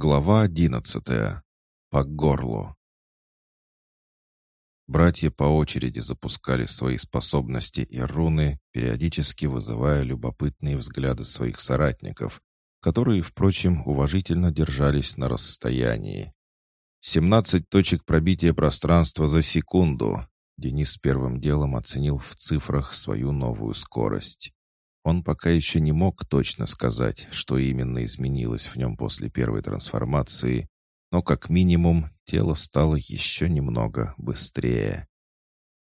Глава одиннадцатая. По горлу. Братья по очереди запускали свои способности и руны, периодически вызывая любопытные взгляды своих соратников, которые, впрочем, уважительно держались на расстоянии. «Семнадцать точек пробития пространства за секунду!» Денис первым делом оценил в цифрах свою новую скорость. Он пока еще не мог точно сказать, что именно изменилось в нем после первой трансформации, но как минимум тело стало еще немного быстрее.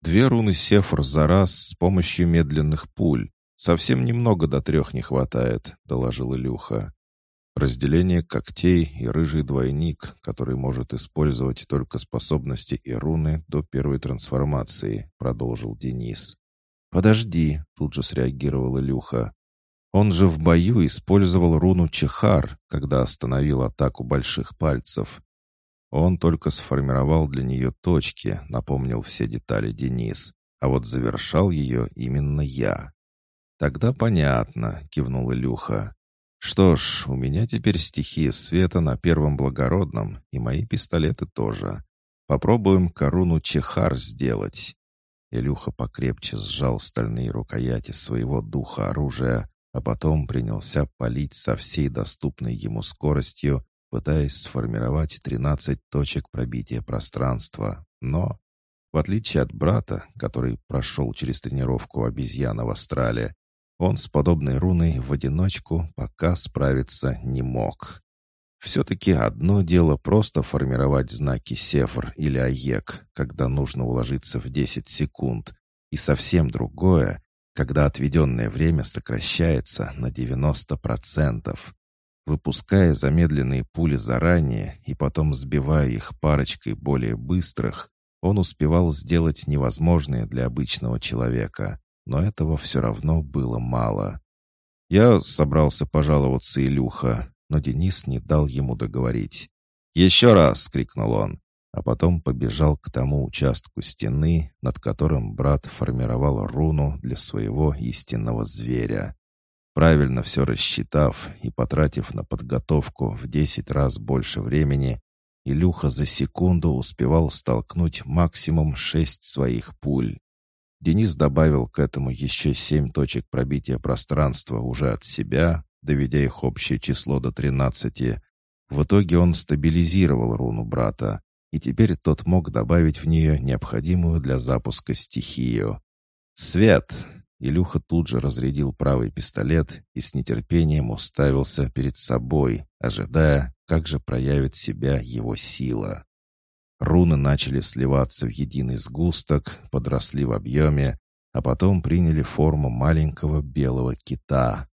Две руны Сефр за раз с помощью медленных пуль. Совсем немного до трех не хватает, доложил Илюха. Разделение когтей и рыжий двойник, который может использовать только способности и руны до первой трансформации, продолжил Денис. «Подожди», — тут же среагировал Илюха. «Он же в бою использовал руну Чехар, когда остановил атаку больших пальцев. Он только сформировал для нее точки, напомнил все детали Денис, а вот завершал ее именно я». «Тогда понятно», — кивнул Илюха. «Что ж, у меня теперь стихия света на первом благородном, и мои пистолеты тоже. Попробуем коруну Чехар сделать. Илюха покрепче сжал стальные рукояти своего духа оружия, а потом принялся палить со всей доступной ему скоростью, пытаясь сформировать 13 точек пробития пространства. Но, в отличие от брата, который прошел через тренировку обезьяна в Австралии, он с подобной руной в одиночку пока справиться не мог. Все-таки одно дело просто формировать знаки Сефр или АЕК, когда нужно уложиться в 10 секунд, и совсем другое, когда отведенное время сокращается на 90%. Выпуская замедленные пули заранее и потом сбивая их парочкой более быстрых, он успевал сделать невозможное для обычного человека, но этого все равно было мало. Я собрался пожаловаться Илюха, но Денис не дал ему договорить. «Еще раз!» — крикнул он, а потом побежал к тому участку стены, над которым брат формировал руну для своего истинного зверя. Правильно все рассчитав и потратив на подготовку в десять раз больше времени, Илюха за секунду успевал столкнуть максимум шесть своих пуль. Денис добавил к этому еще семь точек пробития пространства уже от себя, доведя их общее число до тринадцати. В итоге он стабилизировал руну брата, и теперь тот мог добавить в нее необходимую для запуска стихию. «Свет!» Илюха тут же разрядил правый пистолет и с нетерпением уставился перед собой, ожидая, как же проявит себя его сила. Руны начали сливаться в единый сгусток, подросли в объеме, а потом приняли форму маленького белого кита.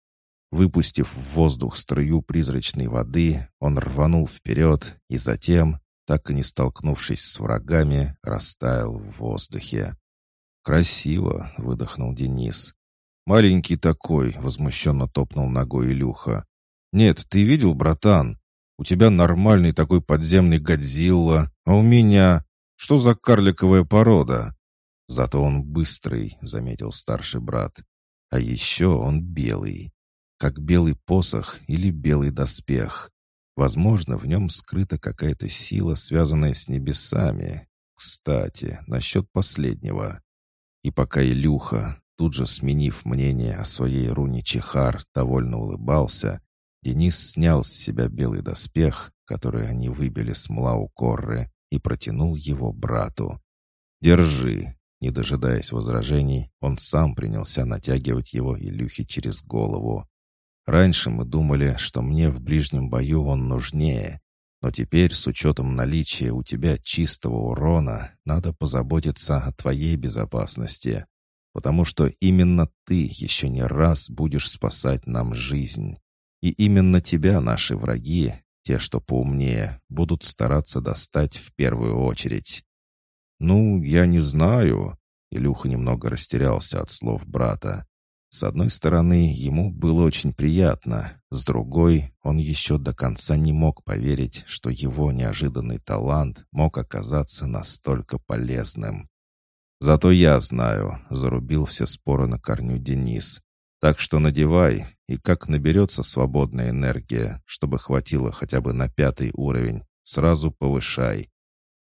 Выпустив в воздух струю призрачной воды, он рванул вперед и затем, так и не столкнувшись с врагами, растаял в воздухе. «Красиво!» — выдохнул Денис. «Маленький такой!» — возмущенно топнул ногой Илюха. «Нет, ты видел, братан? У тебя нормальный такой подземный Годзилла, а у меня... Что за карликовая порода?» «Зато он быстрый», — заметил старший брат. «А еще он белый как белый посох или белый доспех. Возможно, в нем скрыта какая-то сила, связанная с небесами. Кстати, насчет последнего. И пока Илюха, тут же сменив мнение о своей руне Чехар, довольно улыбался, Денис снял с себя белый доспех, который они выбили с Млау Корры, и протянул его брату. «Держи!» Не дожидаясь возражений, он сам принялся натягивать его Илюхе через голову. Раньше мы думали, что мне в ближнем бою он нужнее, но теперь, с учетом наличия у тебя чистого урона, надо позаботиться о твоей безопасности, потому что именно ты еще не раз будешь спасать нам жизнь. И именно тебя наши враги, те, что поумнее, будут стараться достать в первую очередь. «Ну, я не знаю», — Илюха немного растерялся от слов брата. С одной стороны, ему было очень приятно, с другой, он еще до конца не мог поверить, что его неожиданный талант мог оказаться настолько полезным. «Зато я знаю», — зарубил все споры на корню Денис. «Так что надевай, и как наберется свободная энергия, чтобы хватило хотя бы на пятый уровень, сразу повышай.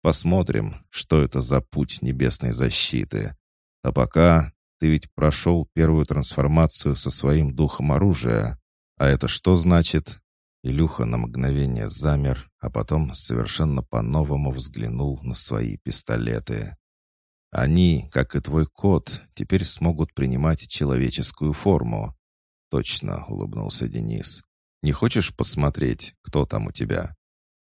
Посмотрим, что это за путь небесной защиты. А пока ты ведь прошел первую трансформацию со своим духом оружия. А это что значит? Илюха на мгновение замер, а потом совершенно по-новому взглянул на свои пистолеты. Они, как и твой кот, теперь смогут принимать человеческую форму. Точно, улыбнулся Денис. Не хочешь посмотреть, кто там у тебя?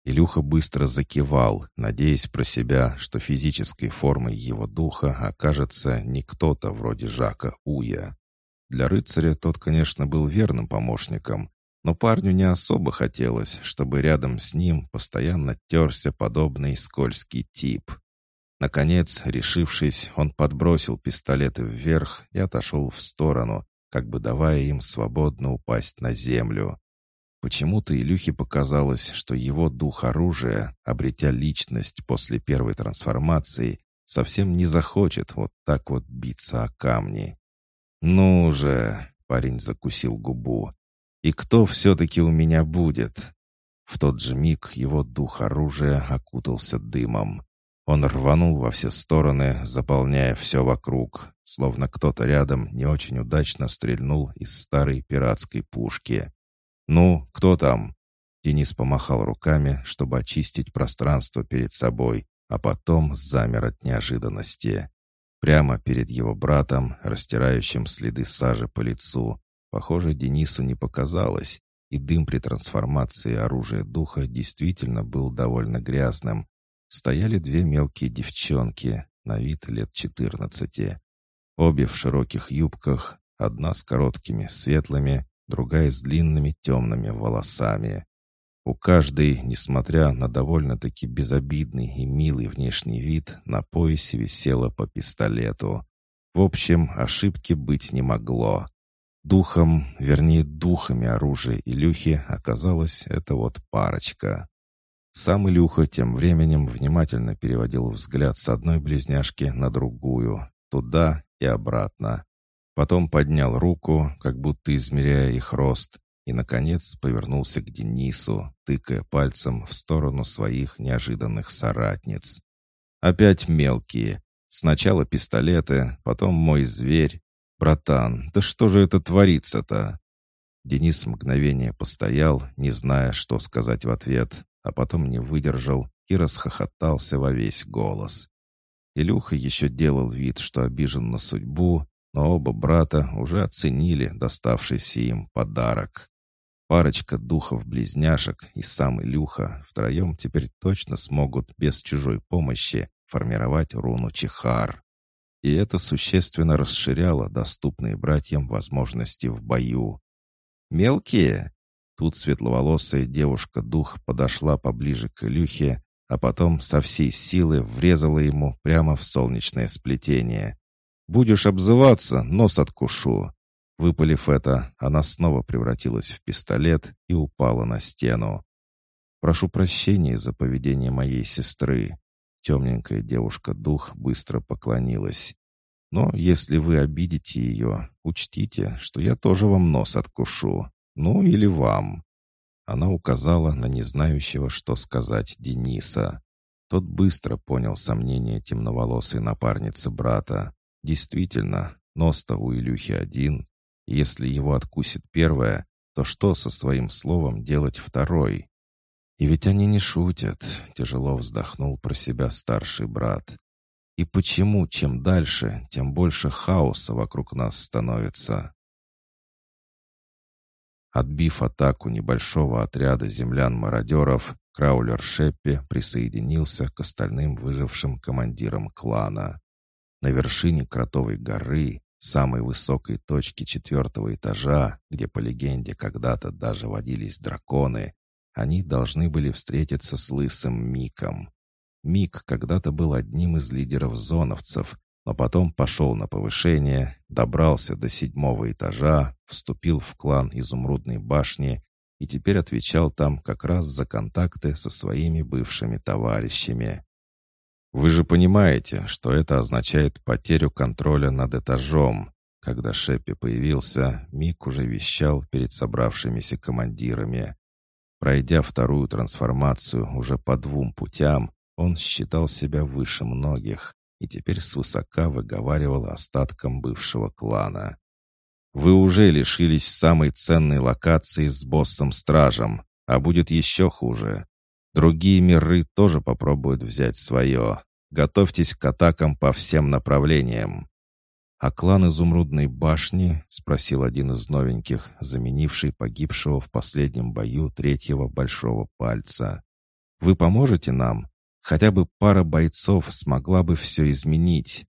Илюха быстро закивал, надеясь про себя, что физической формой его духа окажется не кто-то вроде Жака Уя. Для рыцаря тот, конечно, был верным помощником, но парню не особо хотелось, чтобы рядом с ним постоянно терся подобный скользкий тип. Наконец, решившись, он подбросил пистолеты вверх и отошел в сторону, как бы давая им свободно упасть на землю. Почему-то Илюхе показалось, что его дух оружия, обретя личность после первой трансформации, совсем не захочет вот так вот биться о камни. «Ну же!» — парень закусил губу. «И кто все-таки у меня будет?» В тот же миг его дух оружия окутался дымом. Он рванул во все стороны, заполняя все вокруг, словно кто-то рядом не очень удачно стрельнул из старой пиратской пушки. «Ну, кто там?» Денис помахал руками, чтобы очистить пространство перед собой, а потом замер от неожиданности. Прямо перед его братом, растирающим следы сажи по лицу, похоже, Денису не показалось, и дым при трансформации оружия духа действительно был довольно грязным. Стояли две мелкие девчонки, на вид лет четырнадцати. Обе в широких юбках, одна с короткими светлыми, другая с длинными темными волосами. У каждой, несмотря на довольно-таки безобидный и милый внешний вид, на поясе висело по пистолету. В общем, ошибки быть не могло. Духом, вернее, духами оружия Илюхи оказалось это вот парочка. Сам Илюха тем временем внимательно переводил взгляд с одной близняшки на другую, туда и обратно. Потом поднял руку, как будто измеряя их рост, и, наконец, повернулся к Денису, тыкая пальцем в сторону своих неожиданных соратниц. «Опять мелкие. Сначала пистолеты, потом мой зверь. Братан, да что же это творится-то?» Денис мгновение постоял, не зная, что сказать в ответ, а потом не выдержал и расхохотался во весь голос. Илюха еще делал вид, что обижен на судьбу, но оба брата уже оценили доставшийся им подарок. Парочка духов-близняшек и сам Илюха втроем теперь точно смогут без чужой помощи формировать руну Чихар. И это существенно расширяло доступные братьям возможности в бою. «Мелкие?» Тут светловолосая девушка-дух подошла поближе к Илюхе, а потом со всей силы врезала ему прямо в солнечное сплетение. Будешь обзываться, нос откушу». Выпалив это, она снова превратилась в пистолет и упала на стену. «Прошу прощения за поведение моей сестры». Темненькая девушка-дух быстро поклонилась. «Но если вы обидите ее, учтите, что я тоже вам нос откушу. Ну или вам». Она указала на незнающего, что сказать Дениса. Тот быстро понял сомнения темноволосой напарницы брата. Действительно, нос-то у Илюхи один. если его откусит первое, то что со своим словом делать второй? И ведь они не шутят, тяжело вздохнул про себя старший брат. И почему чем дальше, тем больше хаоса вокруг нас становится? Отбив атаку небольшого отряда землян-мародеров, Краулер Шеппи присоединился к остальным выжившим командирам клана. На вершине Кротовой горы, самой высокой точки четвертого этажа, где, по легенде, когда-то даже водились драконы, они должны были встретиться с лысым Миком. Мик когда-то был одним из лидеров зоновцев, но потом пошел на повышение, добрался до седьмого этажа, вступил в клан Изумрудной башни и теперь отвечал там как раз за контакты со своими бывшими товарищами. Вы же понимаете, что это означает потерю контроля над этажом. Когда Шеппи появился, Мик уже вещал перед собравшимися командирами. Пройдя вторую трансформацию уже по двум путям, он считал себя выше многих и теперь свысока выговаривал остаткам бывшего клана. «Вы уже лишились самой ценной локации с боссом-стражем, а будет еще хуже. Другие миры тоже попробуют взять свое. Готовьтесь к атакам по всем направлениям». «А клан Изумрудной башни?» — спросил один из новеньких, заменивший погибшего в последнем бою третьего большого пальца. «Вы поможете нам? Хотя бы пара бойцов смогла бы все изменить».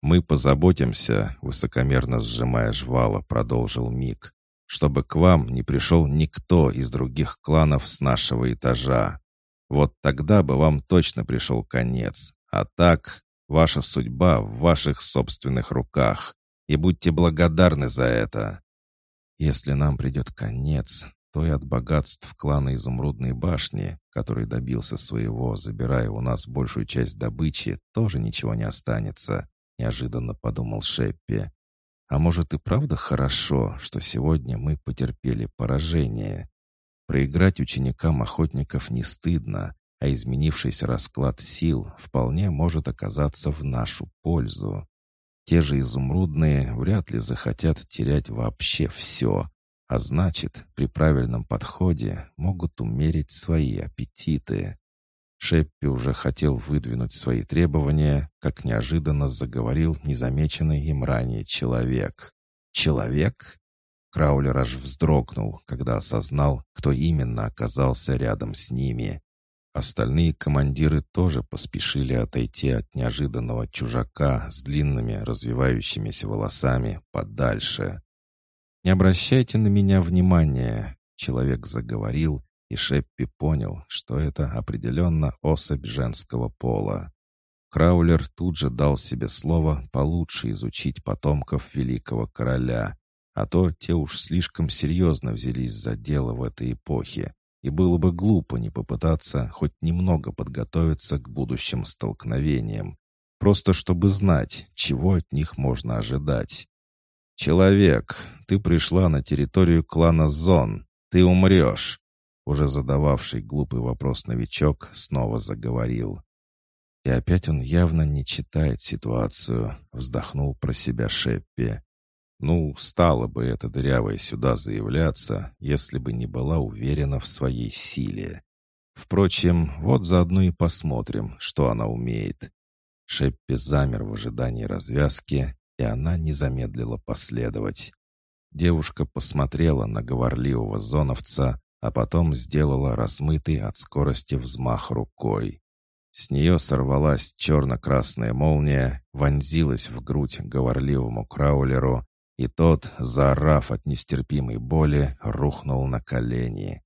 «Мы позаботимся», — высокомерно сжимая жвала, продолжил Мик, «чтобы к вам не пришел никто из других кланов с нашего этажа. Вот тогда бы вам точно пришел конец. А так, Ваша судьба в ваших собственных руках, и будьте благодарны за это. Если нам придет конец, то и от богатств клана Изумрудной башни, который добился своего, забирая у нас большую часть добычи, тоже ничего не останется», — неожиданно подумал Шеппи. «А может и правда хорошо, что сегодня мы потерпели поражение? Проиграть ученикам охотников не стыдно, а изменившийся расклад сил вполне может оказаться в нашу пользу. Те же изумрудные вряд ли захотят терять вообще все, а значит, при правильном подходе могут умерить свои аппетиты. Шеппи уже хотел выдвинуть свои требования, как неожиданно заговорил незамеченный им ранее человек. «Человек?» Краулер аж вздрогнул, когда осознал, кто именно оказался рядом с ними. Остальные командиры тоже поспешили отойти от неожиданного чужака с длинными развивающимися волосами подальше. «Не обращайте на меня внимания», — человек заговорил, и Шеппи понял, что это определенно особь женского пола. Краулер тут же дал себе слово получше изучить потомков великого короля, а то те уж слишком серьезно взялись за дело в этой эпохе, и было бы глупо не попытаться хоть немного подготовиться к будущим столкновениям, просто чтобы знать, чего от них можно ожидать. «Человек, ты пришла на территорию клана Зон. Ты умрешь!» Уже задававший глупый вопрос новичок снова заговорил. И опять он явно не читает ситуацию, вздохнул про себя Шеппи. Ну, стала бы эта дырявая сюда заявляться, если бы не была уверена в своей силе. Впрочем, вот заодно и посмотрим, что она умеет. Шеппи замер в ожидании развязки, и она не замедлила последовать. Девушка посмотрела на говорливого зоновца, а потом сделала размытый от скорости взмах рукой. С нее сорвалась черно-красная молния, вонзилась в грудь говорливому краулеру, и тот, заорав от нестерпимой боли, рухнул на колени.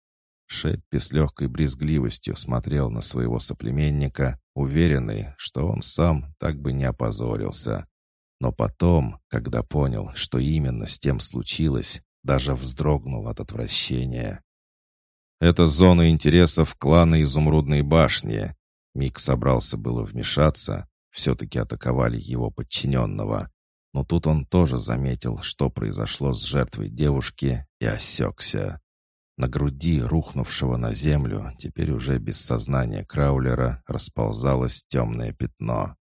Шеппи с легкой брезгливостью смотрел на своего соплеменника, уверенный, что он сам так бы не опозорился. Но потом, когда понял, что именно с тем случилось, даже вздрогнул от отвращения. «Это зона интересов клана Изумрудной башни». Мик собрался было вмешаться, все-таки атаковали его подчиненного. Но тут он тоже заметил, что произошло с жертвой девушки, и осекся. На груди рухнувшего на землю, теперь уже без сознания Краулера, расползалось темное пятно.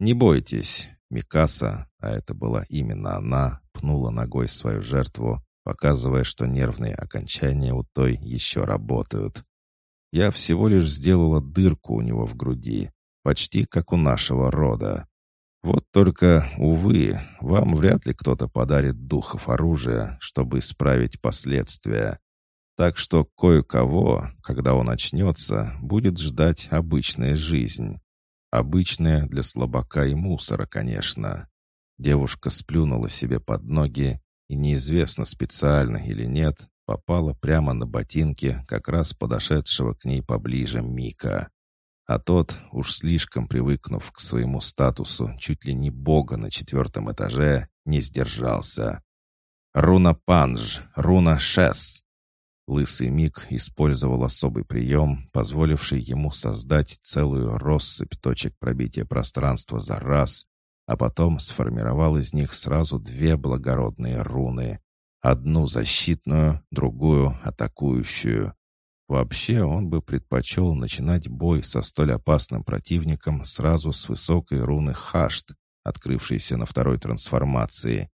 «Не бойтесь!» Микаса, а это была именно она, пнула ногой свою жертву, показывая, что нервные окончания у той еще работают. «Я всего лишь сделала дырку у него в груди, почти как у нашего рода. Вот только, увы, вам вряд ли кто-то подарит духов оружия, чтобы исправить последствия. Так что кое-кого, когда он очнется, будет ждать обычная жизнь. Обычная для слабака и мусора, конечно. Девушка сплюнула себе под ноги и неизвестно специально или нет, попала прямо на ботинки как раз подошедшего к ней поближе Мика. А тот, уж слишком привыкнув к своему статусу чуть ли не бога на четвертом этаже, не сдержался. «Руна Панж! Руна Шес!» Лысый Мик использовал особый прием, позволивший ему создать целую россыпь точек пробития пространства за раз, а потом сформировал из них сразу две благородные руны. Одну защитную, другую атакующую. Вообще, он бы предпочел начинать бой со столь опасным противником сразу с высокой руны Хашт, открывшейся на второй трансформации.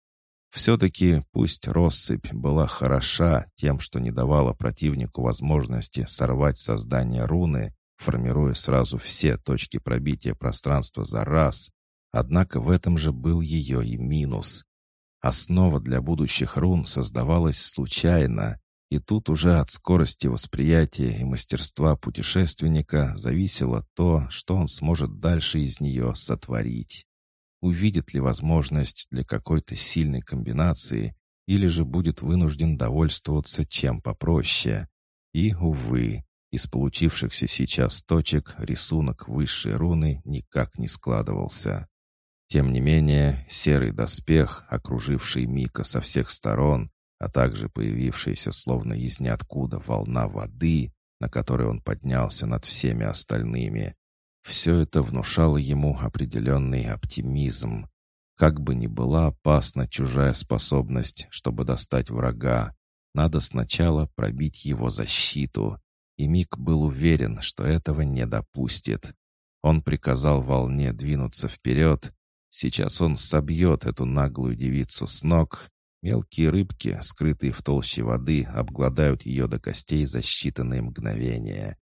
Все-таки пусть россыпь была хороша тем, что не давала противнику возможности сорвать создание руны, формируя сразу все точки пробития пространства за раз, однако в этом же был ее и минус. Основа для будущих рун создавалась случайно, и тут уже от скорости восприятия и мастерства путешественника зависело то, что он сможет дальше из нее сотворить увидит ли возможность для какой-то сильной комбинации или же будет вынужден довольствоваться чем попроще. И, увы, из получившихся сейчас точек рисунок высшей руны никак не складывался. Тем не менее, серый доспех, окруживший Мика со всех сторон, а также появившаяся словно из ниоткуда волна воды, на которой он поднялся над всеми остальными, все это внушало ему определенный оптимизм. Как бы ни была опасна чужая способность, чтобы достать врага, надо сначала пробить его защиту. И Мик был уверен, что этого не допустит. Он приказал волне двинуться вперед. Сейчас он собьет эту наглую девицу с ног. Мелкие рыбки, скрытые в толще воды, обгладают ее до костей за считанные мгновения.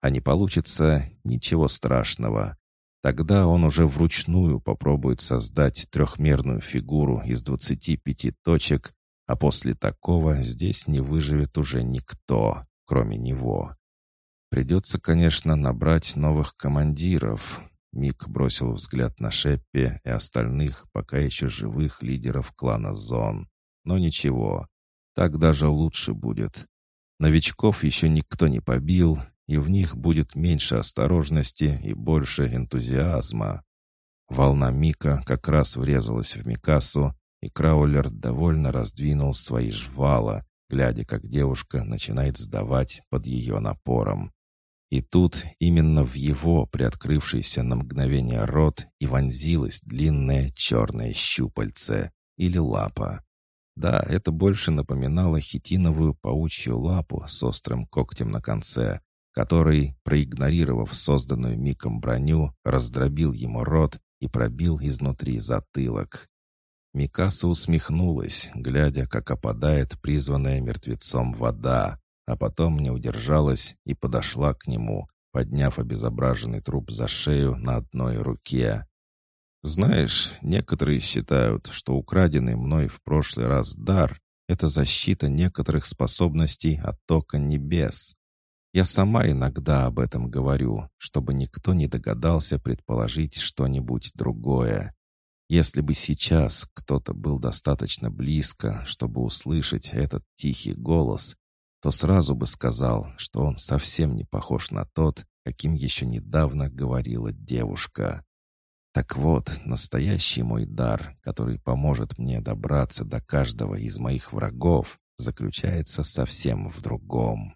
А не получится — ничего страшного. Тогда он уже вручную попробует создать трехмерную фигуру из 25 точек, а после такого здесь не выживет уже никто, кроме него. Придется, конечно, набрать новых командиров. Мик бросил взгляд на Шеппи и остальных, пока еще живых лидеров клана Зон. Но ничего, так даже лучше будет. Новичков еще никто не побил, и в них будет меньше осторожности и больше энтузиазма. Волна Мика как раз врезалась в Микасу, и Краулер довольно раздвинул свои жвала, глядя, как девушка начинает сдавать под ее напором. И тут именно в его приоткрывшийся на мгновение рот и вонзилось длинное черное щупальце или лапа. Да, это больше напоминало хитиновую паучью лапу с острым когтем на конце, который, проигнорировав созданную Миком броню, раздробил ему рот и пробил изнутри затылок. Микаса усмехнулась, глядя, как опадает призванная мертвецом вода, а потом не удержалась и подошла к нему, подняв обезображенный труп за шею на одной руке. «Знаешь, некоторые считают, что украденный мной в прошлый раз дар — это защита некоторых способностей от тока небес. Я сама иногда об этом говорю, чтобы никто не догадался предположить что-нибудь другое. Если бы сейчас кто-то был достаточно близко, чтобы услышать этот тихий голос, то сразу бы сказал, что он совсем не похож на тот, каким еще недавно говорила девушка. Так вот, настоящий мой дар, который поможет мне добраться до каждого из моих врагов, заключается совсем в другом.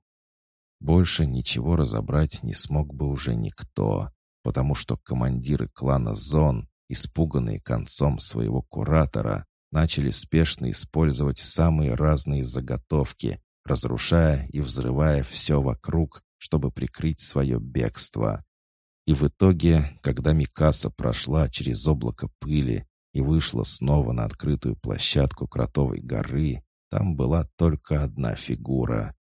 Больше ничего разобрать не смог бы уже никто, потому что командиры клана Зон, испуганные концом своего куратора, начали спешно использовать самые разные заготовки, разрушая и взрывая все вокруг, чтобы прикрыть свое бегство. И в итоге, когда Микаса прошла через облако пыли и вышла снова на открытую площадку Кротовой горы, там была только одна фигура.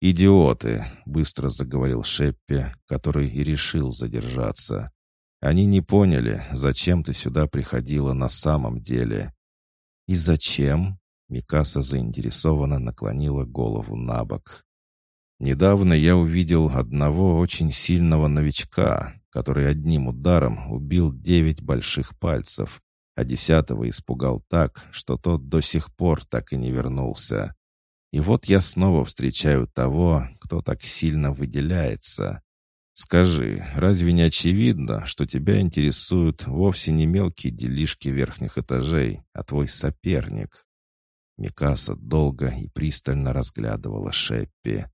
«Идиоты!» — быстро заговорил Шеппи, который и решил задержаться. «Они не поняли, зачем ты сюда приходила на самом деле». «И зачем?» — Микаса заинтересованно наклонила голову на бок. «Недавно я увидел одного очень сильного новичка, который одним ударом убил девять больших пальцев, а десятого испугал так, что тот до сих пор так и не вернулся. И вот я снова встречаю того, кто так сильно выделяется. Скажи, разве не очевидно, что тебя интересуют вовсе не мелкие делишки верхних этажей, а твой соперник?» Микаса долго и пристально разглядывала Шеппи.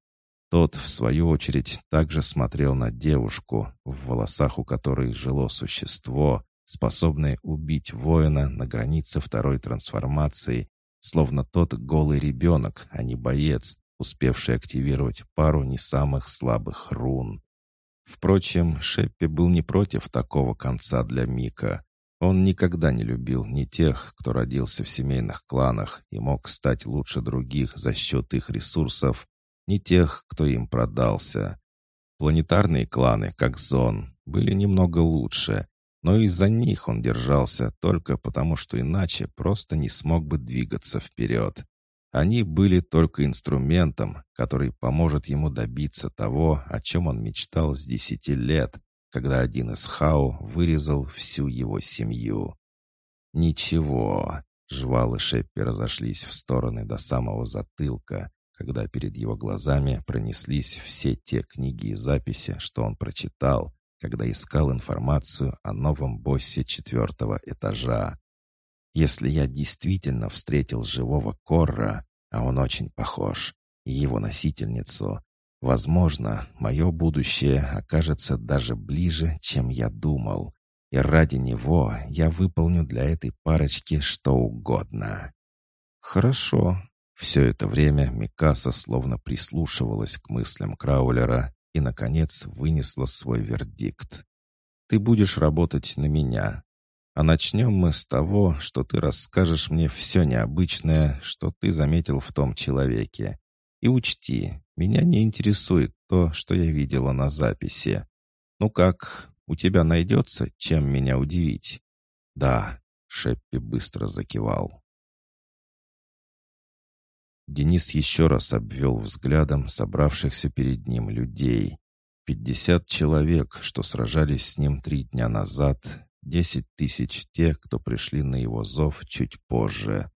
Тот, в свою очередь, также смотрел на девушку, в волосах у которой жило существо, способное убить воина на границе второй трансформации, словно тот голый ребенок, а не боец, успевший активировать пару не самых слабых рун. Впрочем, Шеппи был не против такого конца для Мика. Он никогда не любил ни тех, кто родился в семейных кланах и мог стать лучше других за счет их ресурсов, ни тех, кто им продался. Планетарные кланы, как Зон, были немного лучше, но из-за них он держался только потому, что иначе просто не смог бы двигаться вперед. Они были только инструментом, который поможет ему добиться того, о чем он мечтал с десяти лет, когда один из Хау вырезал всю его семью. «Ничего», — жвалы Шеппи разошлись в стороны до самого затылка, когда перед его глазами пронеслись все те книги и записи, что он прочитал, когда искал информацию о новом боссе четвертого этажа. Если я действительно встретил живого Корра, а он очень похож, и его носительницу, возможно, мое будущее окажется даже ближе, чем я думал, и ради него я выполню для этой парочки что угодно. Хорошо. Все это время Микаса словно прислушивалась к мыслям Краулера и, наконец, вынесла свой вердикт. «Ты будешь работать на меня. А начнем мы с того, что ты расскажешь мне все необычное, что ты заметил в том человеке. И учти, меня не интересует то, что я видела на записи. Ну как, у тебя найдется, чем меня удивить?» «Да», — Шеппи быстро закивал. Денис еще раз обвел взглядом собравшихся перед ним людей. Пятьдесят человек, что сражались с ним три дня назад, десять тысяч тех, кто пришли на его зов чуть позже.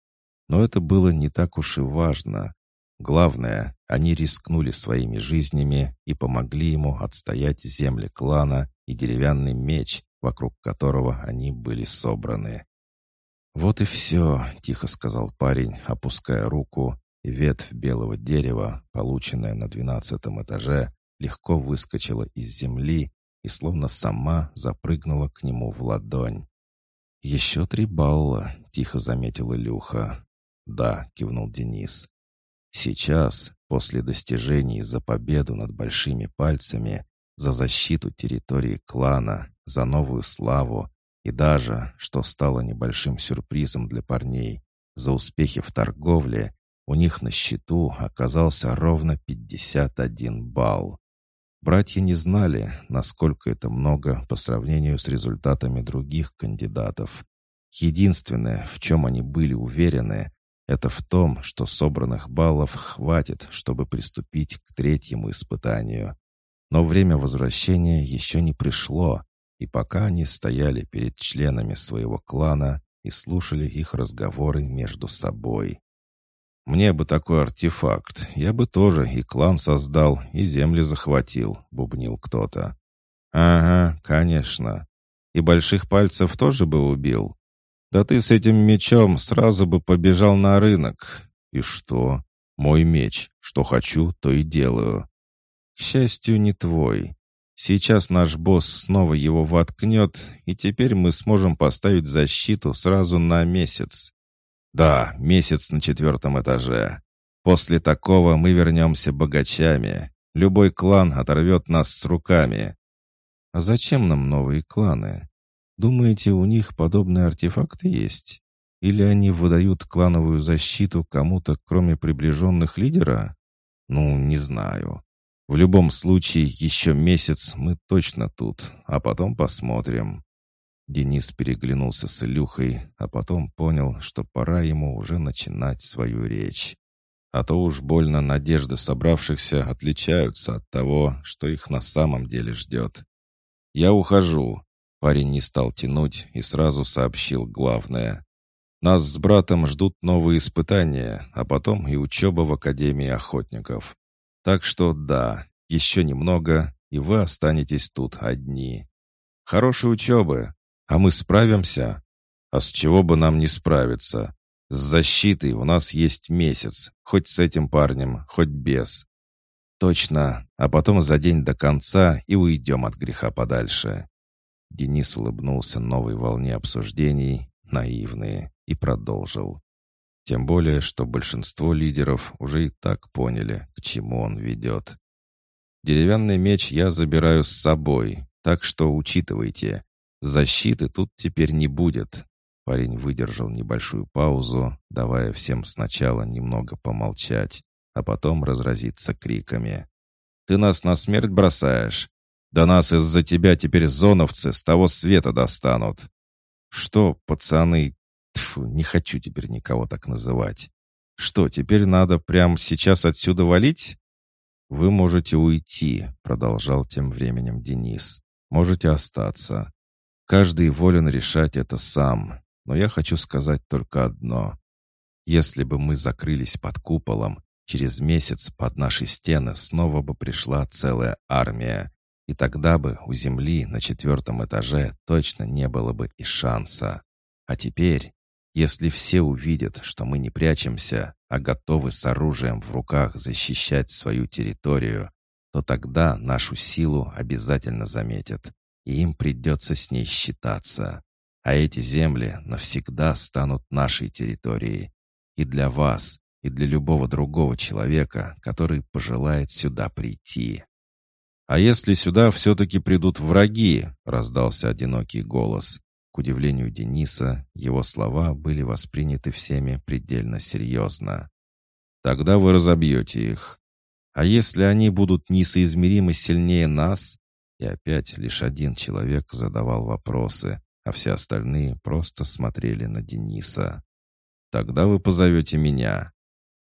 Но это было не так уж и важно. Главное, они рискнули своими жизнями и помогли ему отстоять земли клана и деревянный меч, вокруг которого они были собраны. «Вот и все», — тихо сказал парень, опуская руку и ветвь белого дерева, полученная на двенадцатом этаже, легко выскочила из земли и словно сама запрыгнула к нему в ладонь. «Еще три балла», — тихо заметил Илюха. «Да», — кивнул Денис. «Сейчас, после достижений за победу над большими пальцами, за защиту территории клана, за новую славу и даже, что стало небольшим сюрпризом для парней, за успехи в торговле, у них на счету оказался ровно 51 балл. Братья не знали, насколько это много по сравнению с результатами других кандидатов. Единственное, в чем они были уверены, это в том, что собранных баллов хватит, чтобы приступить к третьему испытанию. Но время возвращения еще не пришло, и пока они стояли перед членами своего клана и слушали их разговоры между собой. Мне бы такой артефакт. Я бы тоже и клан создал, и земли захватил», — бубнил кто-то. «Ага, конечно. И больших пальцев тоже бы убил. Да ты с этим мечом сразу бы побежал на рынок. И что? Мой меч. Что хочу, то и делаю. К счастью, не твой. Сейчас наш босс снова его воткнет, и теперь мы сможем поставить защиту сразу на месяц. Да, месяц на четвертом этаже. После такого мы вернемся богачами. Любой клан оторвет нас с руками. А зачем нам новые кланы? Думаете, у них подобные артефакты есть? Или они выдают клановую защиту кому-то, кроме приближенных лидера? Ну, не знаю. В любом случае, еще месяц мы точно тут, а потом посмотрим. Денис переглянулся с Илюхой, а потом понял, что пора ему уже начинать свою речь. А то уж больно надежды собравшихся отличаются от того, что их на самом деле ждет. «Я ухожу». Парень не стал тянуть и сразу сообщил главное. «Нас с братом ждут новые испытания, а потом и учеба в Академии охотников. Так что да, еще немного, и вы останетесь тут одни. Хорошей учебы!» А мы справимся? А с чего бы нам не справиться? С защитой у нас есть месяц, хоть с этим парнем, хоть без. Точно, а потом за день до конца и уйдем от греха подальше. Денис улыбнулся новой волне обсуждений, наивные, и продолжил. Тем более, что большинство лидеров уже и так поняли, к чему он ведет. Деревянный меч я забираю с собой, так что учитывайте. Защиты тут теперь не будет. Парень выдержал небольшую паузу, давая всем сначала немного помолчать, а потом разразиться криками. «Ты нас на смерть бросаешь? Да нас из-за тебя теперь зоновцы с того света достанут!» «Что, пацаны, Тьфу, не хочу теперь никого так называть. Что, теперь надо прямо сейчас отсюда валить? Вы можете уйти, продолжал тем временем Денис. Можете остаться. Каждый волен решать это сам. Но я хочу сказать только одно. Если бы мы закрылись под куполом, через месяц под наши стены снова бы пришла целая армия. И тогда бы у земли на четвертом этаже точно не было бы и шанса. А теперь если все увидят, что мы не прячемся, а готовы с оружием в руках защищать свою территорию, то тогда нашу силу обязательно заметят, и им придется с ней считаться. А эти земли навсегда станут нашей территорией. И для вас, и для любого другого человека, который пожелает сюда прийти. «А если сюда все-таки придут враги?» — раздался одинокий голос. К удивлению Дениса, его слова были восприняты всеми предельно серьезно. «Тогда вы разобьете их. А если они будут несоизмеримо сильнее нас?» И опять лишь один человек задавал вопросы, а все остальные просто смотрели на Дениса. «Тогда вы позовете меня».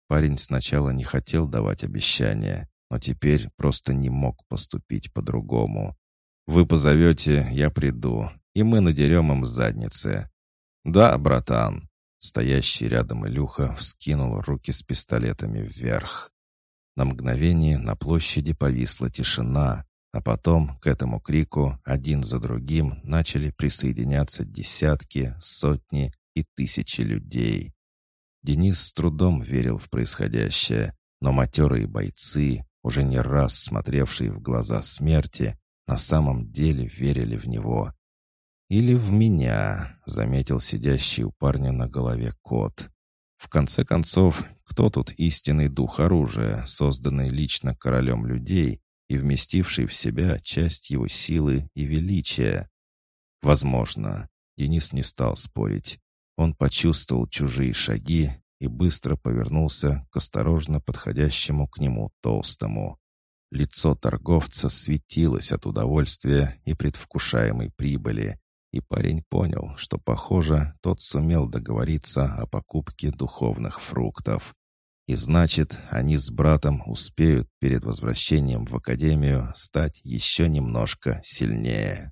Парень сначала не хотел давать обещания, но теперь просто не мог поступить по-другому. «Вы позовете, я приду, и мы надерем им задницы. Да, братан. Стоящий рядом Илюха вскинул руки с пистолетами вверх. На мгновение на площади повисла тишина, а потом к этому крику один за другим начали присоединяться десятки, сотни и тысячи людей. Денис с трудом верил в происходящее, но матерые бойцы, уже не раз смотревшие в глаза смерти, на самом деле верили в него «Или в меня», — заметил сидящий у парня на голове кот. «В конце концов, кто тут истинный дух оружия, созданный лично королем людей и вместивший в себя часть его силы и величия?» «Возможно». Денис не стал спорить. Он почувствовал чужие шаги и быстро повернулся к осторожно подходящему к нему толстому. Лицо торговца светилось от удовольствия и предвкушаемой прибыли, и парень понял, что, похоже, тот сумел договориться о покупке духовных фруктов. И значит, они с братом успеют перед возвращением в академию стать еще немножко сильнее.